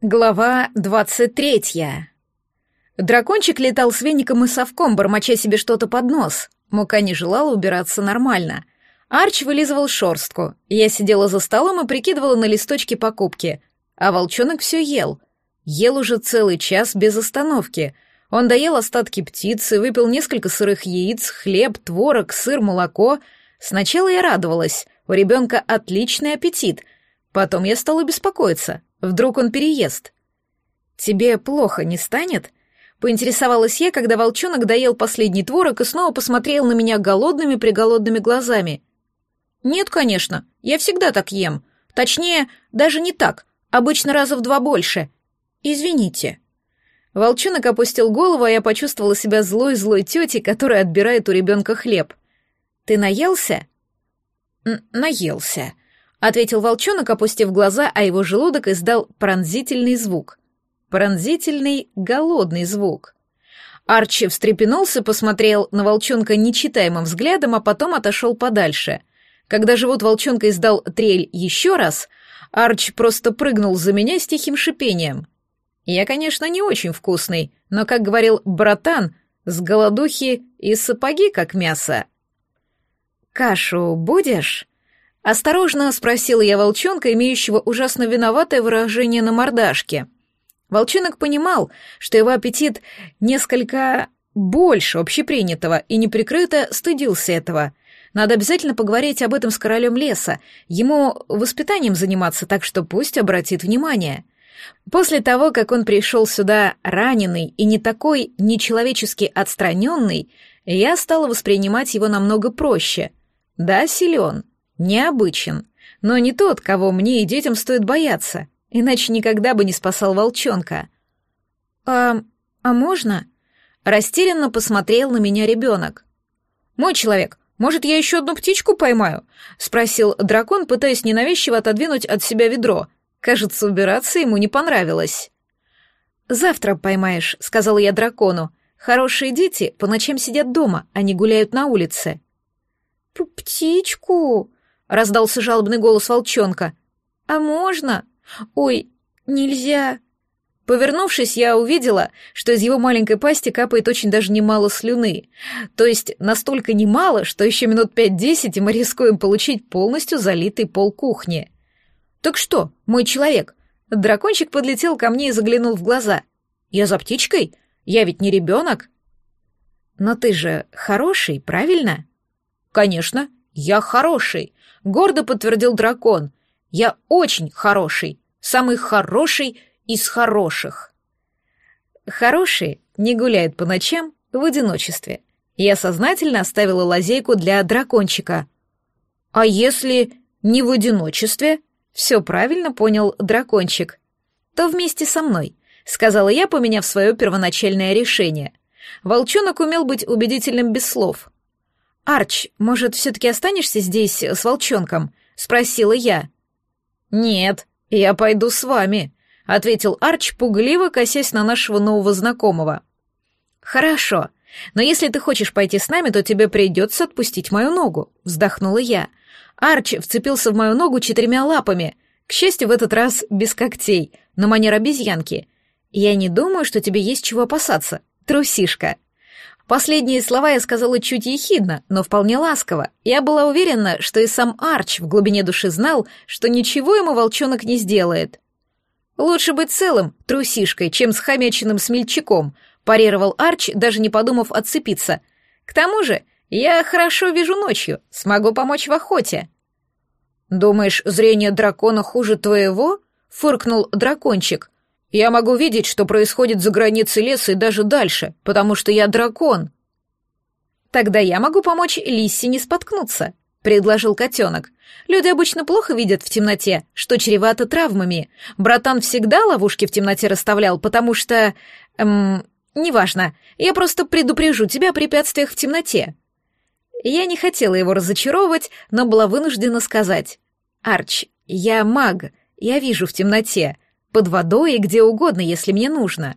Глава 23. Дракончик летал с веником и совком, бормоча себе что-то под нос. Мука не желала убираться нормально. Арч вылизывал шерстку. Я сидела за столом и прикидывала на листочке покупки. А волчонок все ел. Ел уже целый час без остановки. Он доел остатки птицы, выпил несколько сырых яиц, хлеб, творог, сыр, молоко. Сначала я радовалась. У ребенка отличный аппетит. Потом я стала беспокоиться — Вдруг он переест? Тебе плохо не станет? Поинтересовалась я, когда волчонок доел последний творог и снова посмотрел на меня голодными-приголодными глазами. Нет, конечно, я всегда так ем. Точнее, даже не так, обычно раза в два больше. Извините. Волчонок опустил голову, а я почувствовала себя злой-злой тетей, которая отбирает у ребенка хлеб. «Ты наелся?» Н «Наелся», ответил волчонок, опустив глаза, а его желудок издал пронзительный звук. Пронзительный, голодный звук. Арчи встрепенулся, посмотрел на волчонка нечитаемым взглядом, а потом отошел подальше. Когда живот волчонка издал трель еще раз, Арч просто прыгнул за меня с тихим шипением. Я, конечно, не очень вкусный, но, как говорил братан, с голодухи и сапоги как мясо. «Кашу будешь?» Осторожно спросила я волчонка, имеющего ужасно виноватое выражение на мордашке. Волчонок понимал, что его аппетит несколько больше общепринятого и неприкрыто стыдился этого. Надо обязательно поговорить об этом с королем леса, ему воспитанием заниматься, так что пусть обратит внимание. После того, как он пришел сюда раненый и не такой нечеловечески отстраненный, я стала воспринимать его намного проще. Да, силен, Необычен, но не тот, кого мне и детям стоит бояться, иначе никогда бы не спасал волчонка. «А... а можно?» Растерянно посмотрел на меня ребенок. «Мой человек, может, я еще одну птичку поймаю?» — спросил дракон, пытаясь ненавязчиво отодвинуть от себя ведро. Кажется, убираться ему не понравилось. «Завтра поймаешь», — сказала я дракону. «Хорошие дети по ночам сидят дома, они гуляют на улице». «Птичку?» — раздался жалобный голос волчонка. «А можно? Ой, нельзя!» Повернувшись, я увидела, что из его маленькой пасти капает очень даже немало слюны. То есть настолько немало, что еще минут пять-десять и мы рискуем получить полностью залитый пол кухни. «Так что, мой человек?» Дракончик подлетел ко мне и заглянул в глаза. «Я за птичкой? Я ведь не ребенок?» «Но ты же хороший, правильно?» «Конечно», «Я хороший!» — гордо подтвердил дракон. «Я очень хороший! Самый хороший из хороших!» Хороший не гуляет по ночам в одиночестве. Я сознательно оставила лазейку для дракончика». «А если не в одиночестве?» — все правильно понял дракончик. «То вместе со мной», — сказала я, поменяв свое первоначальное решение. Волчонок умел быть убедительным без слов — «Арч, может, все-таки останешься здесь э, с волчонком?» — спросила я. «Нет, я пойду с вами», — ответил Арч, пугливо косясь на нашего нового знакомого. «Хорошо, но если ты хочешь пойти с нами, то тебе придется отпустить мою ногу», — вздохнула я. Арч вцепился в мою ногу четырьмя лапами, к счастью, в этот раз без когтей, на манер обезьянки. «Я не думаю, что тебе есть чего опасаться, трусишка», — Последние слова я сказала чуть ехидно, но вполне ласково. Я была уверена, что и сам Арч в глубине души знал, что ничего ему волчонок не сделает. «Лучше быть целым трусишкой, чем с хомяченным смельчаком», — парировал Арч, даже не подумав отцепиться. «К тому же я хорошо вижу ночью, смогу помочь в охоте». «Думаешь, зрение дракона хуже твоего?» — фыркнул дракончик. Я могу видеть, что происходит за границей леса и даже дальше, потому что я дракон. Тогда я могу помочь Лисе не споткнуться, предложил котенок. Люди обычно плохо видят в темноте, что чревато травмами. Братан всегда ловушки в темноте расставлял, потому что... Эм, неважно, я просто предупрежу тебя о препятствиях в темноте. Я не хотела его разочаровывать, но была вынуждена сказать. «Арч, я маг, я вижу в темноте под водой и где угодно, если мне нужно.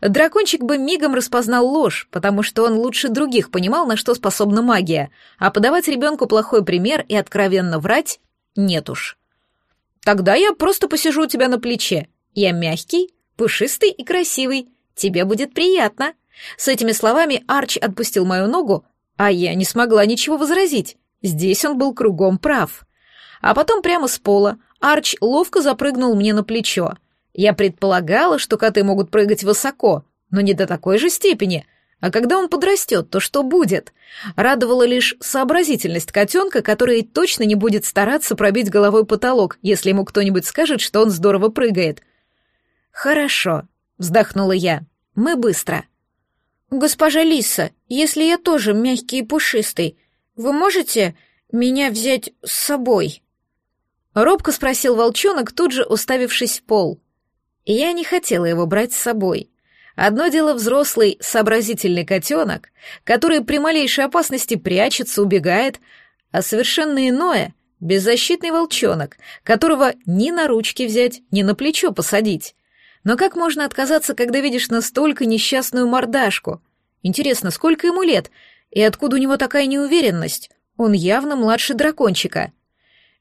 Дракончик бы мигом распознал ложь, потому что он лучше других понимал, на что способна магия, а подавать ребенку плохой пример и откровенно врать — нет уж. Тогда я просто посижу у тебя на плече. Я мягкий, пушистый и красивый. Тебе будет приятно. С этими словами Арч отпустил мою ногу, а я не смогла ничего возразить. Здесь он был кругом прав. А потом прямо с пола — Арч ловко запрыгнул мне на плечо. Я предполагала, что коты могут прыгать высоко, но не до такой же степени. А когда он подрастет, то что будет? Радовала лишь сообразительность котенка, который точно не будет стараться пробить головой потолок, если ему кто-нибудь скажет, что он здорово прыгает. «Хорошо», — вздохнула я. «Мы быстро». «Госпожа Лиса, если я тоже мягкий и пушистый, вы можете меня взять с собой?» Робко спросил волчонок, тут же уставившись в пол. Я не хотела его брать с собой. Одно дело взрослый, сообразительный котенок, который при малейшей опасности прячется, убегает, а совершенно иное — беззащитный волчонок, которого ни на ручки взять, ни на плечо посадить. Но как можно отказаться, когда видишь настолько несчастную мордашку? Интересно, сколько ему лет? И откуда у него такая неуверенность? Он явно младше дракончика.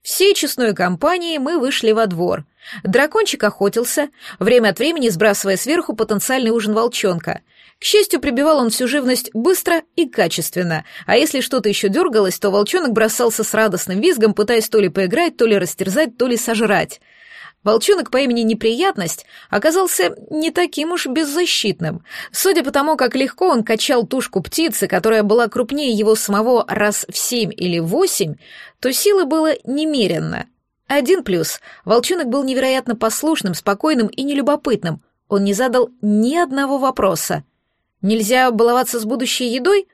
Всей честной компанией мы вышли во двор. Дракончик охотился, время от времени сбрасывая сверху потенциальный ужин волчонка. К счастью, прибивал он всю живность быстро и качественно, а если что-то еще дергалось, то волчонок бросался с радостным визгом, пытаясь то ли поиграть, то ли растерзать, то ли сожрать — Волчонок по имени Неприятность оказался не таким уж беззащитным, судя по тому, как легко он качал тушку птицы, которая была крупнее его самого раз в семь или восемь, то силы было немеренно. Один плюс — волчонок был невероятно послушным, спокойным и нелюбопытным, он не задал ни одного вопроса. Нельзя баловаться с будущей едой?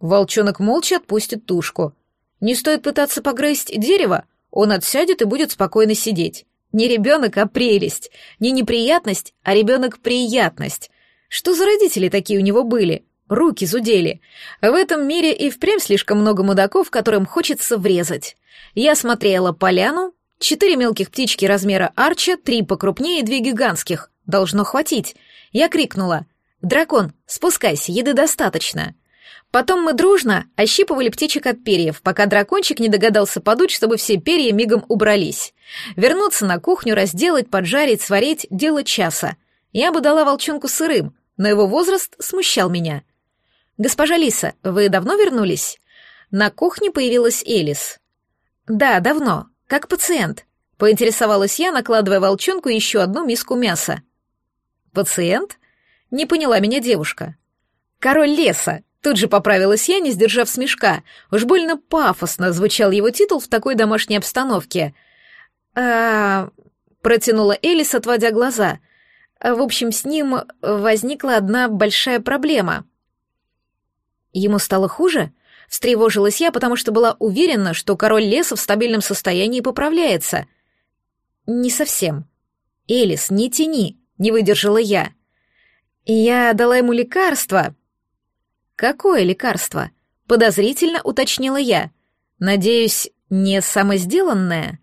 Волчонок молча отпустит тушку. Не стоит пытаться погрызть дерево, он отсядет и будет спокойно сидеть. Не ребенок, а прелесть. Не неприятность, а ребенок приятность. Что за родители такие у него были? Руки зудели. В этом мире и впрямь слишком много мудаков, которым хочется врезать. Я смотрела поляну. Четыре мелких птички размера арча, три покрупнее и две гигантских. Должно хватить. Я крикнула. «Дракон, спускайся, еды достаточно». Потом мы дружно ощипывали птичек от перьев, пока дракончик не догадался подуть, чтобы все перья мигом убрались. Вернуться на кухню, разделать, поджарить, сварить — дело часа. Я бы дала волчонку сырым, но его возраст смущал меня. «Госпожа Лиса, вы давно вернулись?» На кухне появилась Элис. «Да, давно. Как пациент», — поинтересовалась я, накладывая волчонку еще одну миску мяса. «Пациент?» — не поняла меня девушка. «Король леса», Тут же поправилась я, не сдержав смешка. Уж больно пафосно звучал его титул в такой домашней обстановке. «А...» — протянула Элис, отводя глаза. «В общем, с ним возникла одна большая проблема». «Ему стало хуже?» — встревожилась я, потому что была уверена, что король леса в стабильном состоянии поправляется. «Не совсем». «Элис, не тяни!» — не выдержала я. «Я дала ему лекарство», «Какое лекарство?» — подозрительно уточнила я. «Надеюсь, не самосделанное?»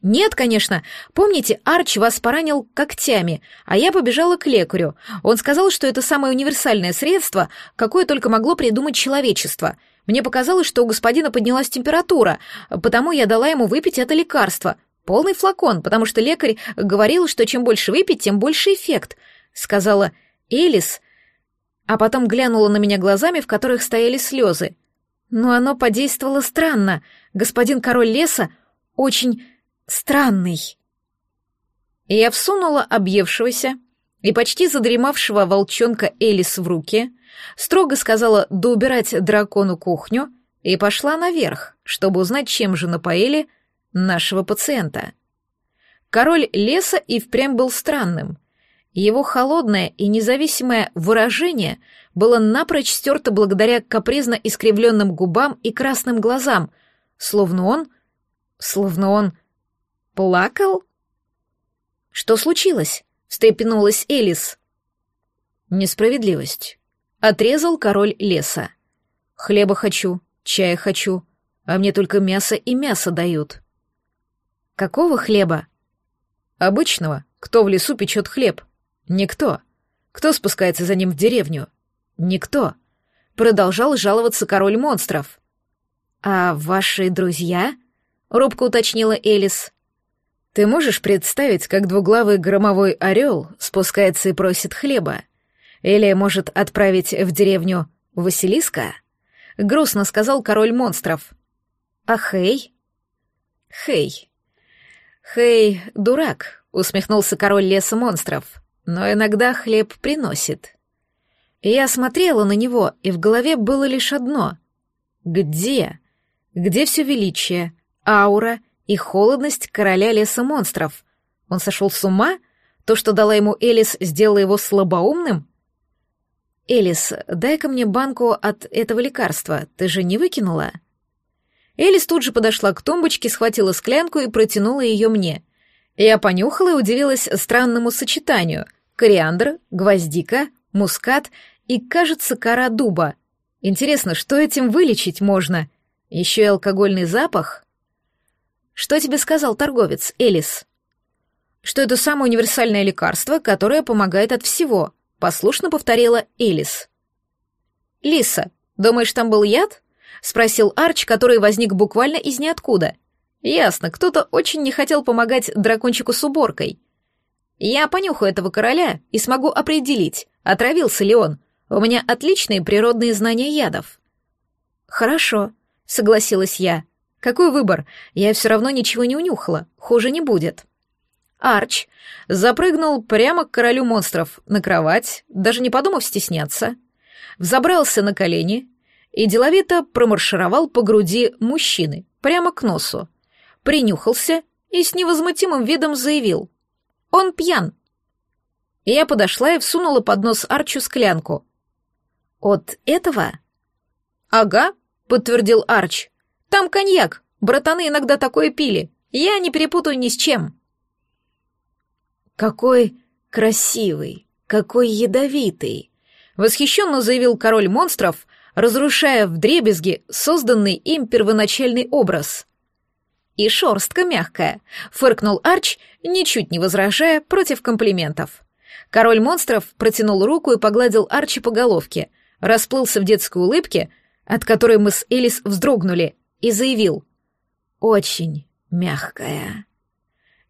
«Нет, конечно. Помните, Арч вас поранил когтями, а я побежала к лекарю. Он сказал, что это самое универсальное средство, какое только могло придумать человечество. Мне показалось, что у господина поднялась температура, потому я дала ему выпить это лекарство. Полный флакон, потому что лекарь говорил, что чем больше выпить, тем больше эффект», — сказала Элис, а потом глянула на меня глазами, в которых стояли слезы. Но оно подействовало странно. Господин король леса очень странный. И я всунула объевшегося и почти задремавшего волчонка Элис в руки, строго сказала доубирать дракону кухню и пошла наверх, чтобы узнать, чем же напоили нашего пациента. Король леса и впрямь был странным — его холодное и независимое выражение было напрочь стерто благодаря капризно искривленным губам и красным глазам, словно он... словно он... плакал? «Что случилось?» — встрепенулась Элис. «Несправедливость», — отрезал король леса. «Хлеба хочу, чая хочу, а мне только мясо и мясо дают». «Какого хлеба?» «Обычного, кто в лесу печет хлеб», Никто. Кто спускается за ним в деревню? Никто. Продолжал жаловаться король монстров. А ваши друзья? Робко уточнила Элис. Ты можешь представить, как двуглавый громовой орел спускается и просит хлеба? Или может отправить в деревню Василиска? Грустно сказал король монстров. А Хей? Хей. Хей, дурак, усмехнулся король леса монстров но иногда хлеб приносит. Я смотрела на него, и в голове было лишь одно. Где? Где все величие, аура и холодность короля леса монстров? Он сошел с ума? То, что дала ему Элис, сделало его слабоумным? «Элис, дай-ка мне банку от этого лекарства, ты же не выкинула?» Элис тут же подошла к тумбочке, схватила склянку и протянула ее мне. Я понюхала и удивилась странному сочетанию — кориандр, гвоздика, мускат и, кажется, кора дуба. Интересно, что этим вылечить можно? Еще и алкогольный запах? Что тебе сказал торговец, Элис? Что это самое универсальное лекарство, которое помогает от всего, послушно повторила Элис. Лиса, думаешь, там был яд? спросил Арч, который возник буквально из ниоткуда. Ясно, кто-то очень не хотел помогать дракончику с уборкой. Я понюхаю этого короля и смогу определить, отравился ли он. У меня отличные природные знания ядов». «Хорошо», — согласилась я. «Какой выбор? Я все равно ничего не унюхала. Хуже не будет». Арч запрыгнул прямо к королю монстров на кровать, даже не подумав стесняться. Взобрался на колени и деловито промаршировал по груди мужчины, прямо к носу. Принюхался и с невозмутимым видом заявил — он пьян. Я подошла и всунула под нос Арчу склянку. От этого? Ага, подтвердил Арч. Там коньяк. Братаны иногда такое пили. Я не перепутаю ни с чем. Какой красивый, какой ядовитый, восхищенно заявил король монстров, разрушая вдребезги созданный им первоначальный образ и шорстка мягкая», — фыркнул Арч, ничуть не возражая против комплиментов. Король монстров протянул руку и погладил Арчи по головке, расплылся в детской улыбке, от которой мы с Элис вздрогнули, и заявил «Очень мягкая».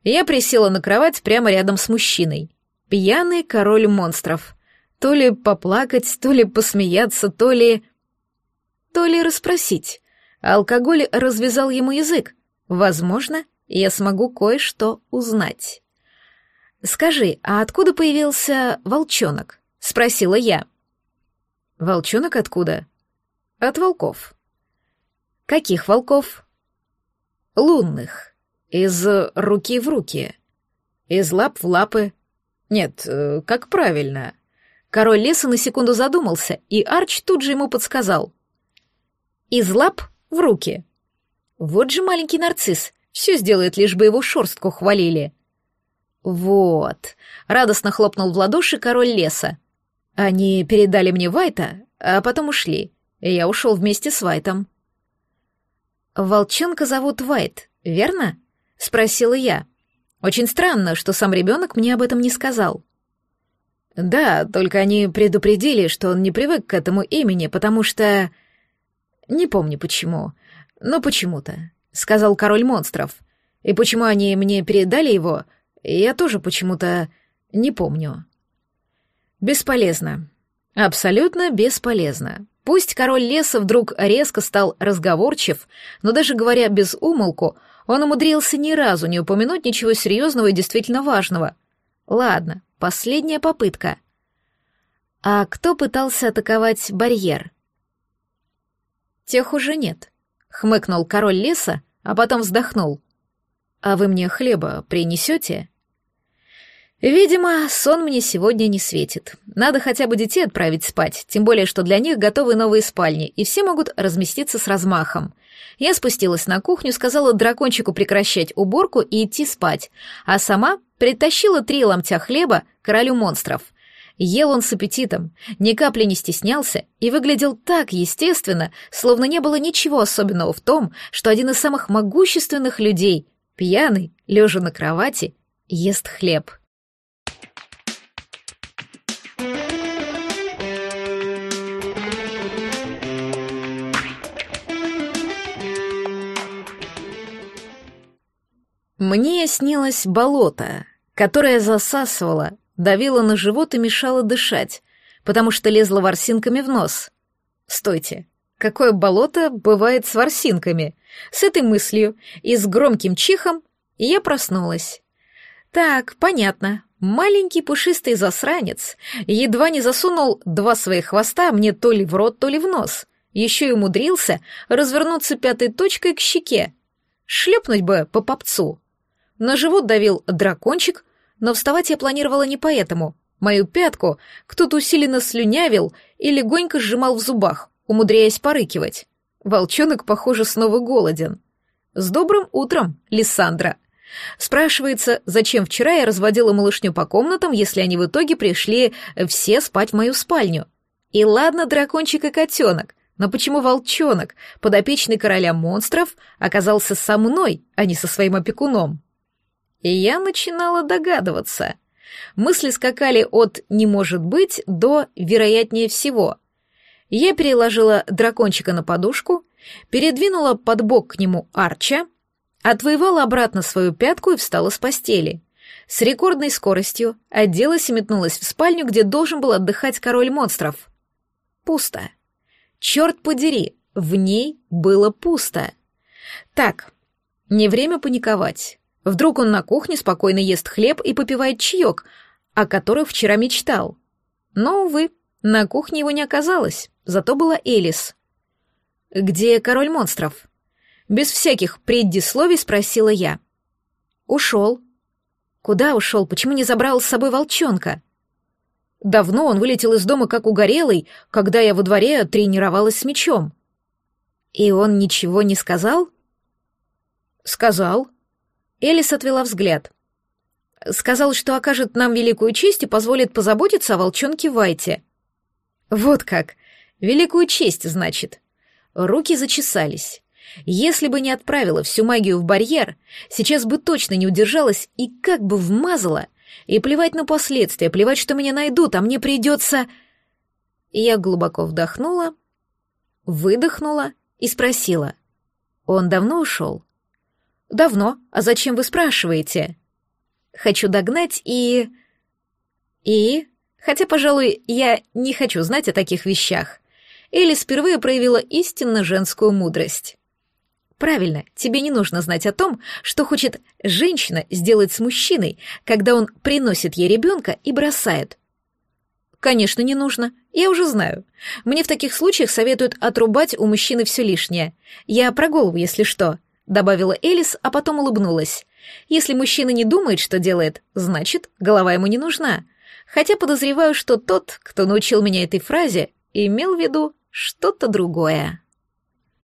Я присела на кровать прямо рядом с мужчиной. Пьяный король монстров. То ли поплакать, то ли посмеяться, то ли... То ли расспросить. Алкоголь развязал ему язык, Возможно, я смогу кое-что узнать. «Скажи, а откуда появился волчонок?» — спросила я. «Волчонок откуда?» «От волков». «Каких волков?» «Лунных. Из руки в руки. Из лап в лапы. Нет, э, как правильно». Король леса на секунду задумался, и Арч тут же ему подсказал. «Из лап в руки». Вот же маленький нарцисс, все сделает, лишь бы его шорстку хвалили. Вот, радостно хлопнул в ладоши король леса. Они передали мне Вайта, а потом ушли, и я ушел вместе с Вайтом. «Волчонка зовут Вайт, верно?» — спросила я. «Очень странно, что сам ребенок мне об этом не сказал». «Да, только они предупредили, что он не привык к этому имени, потому что...» «Не помню почему. Но почему-то, сказал король монстров. И почему они мне передали его, я тоже почему-то не помню. Бесполезно. Абсолютно бесполезно. Пусть король леса вдруг резко стал разговорчив, но даже говоря без умолку, он умудрился ни разу не упомянуть ничего серьезного и действительно важного. Ладно, последняя попытка. А кто пытался атаковать барьер? Тех уже нет. — хмыкнул король леса, а потом вздохнул. «А вы мне хлеба принесете?» «Видимо, сон мне сегодня не светит. Надо хотя бы детей отправить спать, тем более, что для них готовы новые спальни, и все могут разместиться с размахом. Я спустилась на кухню, сказала дракончику прекращать уборку и идти спать, а сама притащила три ломтя хлеба королю монстров — Ел он с аппетитом, ни капли не стеснялся и выглядел так естественно, словно не было ничего особенного в том, что один из самых могущественных людей, пьяный, лежа на кровати, ест хлеб. Мне снилось болото, которое засасывало давила на живот и мешала дышать, потому что лезла ворсинками в нос. «Стойте! Какое болото бывает с ворсинками?» С этой мыслью и с громким чихом я проснулась. «Так, понятно. Маленький пушистый засранец едва не засунул два своих хвоста мне то ли в рот, то ли в нос. Еще и умудрился развернуться пятой точкой к щеке. Шлепнуть бы по попцу». На живот давил дракончик, но вставать я планировала не поэтому. Мою пятку кто-то усиленно слюнявил и легонько сжимал в зубах, умудряясь порыкивать. Волчонок, похоже, снова голоден. «С добрым утром, Лиссандра!» Спрашивается, зачем вчера я разводила малышню по комнатам, если они в итоге пришли все спать в мою спальню. И ладно, дракончик и котенок, но почему волчонок, подопечный короля монстров, оказался со мной, а не со своим опекуном? И я начинала догадываться. Мысли скакали от «не может быть» до «вероятнее всего». Я переложила дракончика на подушку, передвинула под бок к нему Арча, отвоевала обратно свою пятку и встала с постели. С рекордной скоростью оделась и метнулась в спальню, где должен был отдыхать король монстров. Пусто. Черт подери, в ней было пусто. Так, не время паниковать. Вдруг он на кухне спокойно ест хлеб и попивает чаек, о которых вчера мечтал. Но, увы, на кухне его не оказалось, зато была Элис. «Где король монстров?» Без всяких предисловий спросила я. «Ушел». «Куда ушел? Почему не забрал с собой волчонка?» Давно он вылетел из дома как угорелый, когда я во дворе тренировалась с мечом. И он ничего не сказал? Сказал. Элис отвела взгляд. Сказал, что окажет нам великую честь и позволит позаботиться о волчонке Вайте. Вот как. Великую честь, значит. Руки зачесались. Если бы не отправила всю магию в барьер, сейчас бы точно не удержалась и как бы вмазала. И плевать на последствия, плевать, что меня найдут, а мне придется... Я глубоко вдохнула, выдохнула и спросила. Он давно ушел? Давно. А зачем вы спрашиваете? Хочу догнать и... И... Хотя, пожалуй, я не хочу знать о таких вещах. Элис впервые проявила истинно женскую мудрость. Правильно, тебе не нужно знать о том, что хочет женщина сделать с мужчиной, когда он приносит ей ребенка и бросает. Конечно, не нужно. Я уже знаю. Мне в таких случаях советуют отрубать у мужчины все лишнее. Я про голову, если что добавила Элис, а потом улыбнулась. Если мужчина не думает, что делает, значит, голова ему не нужна. Хотя подозреваю, что тот, кто научил меня этой фразе, имел в виду что-то другое.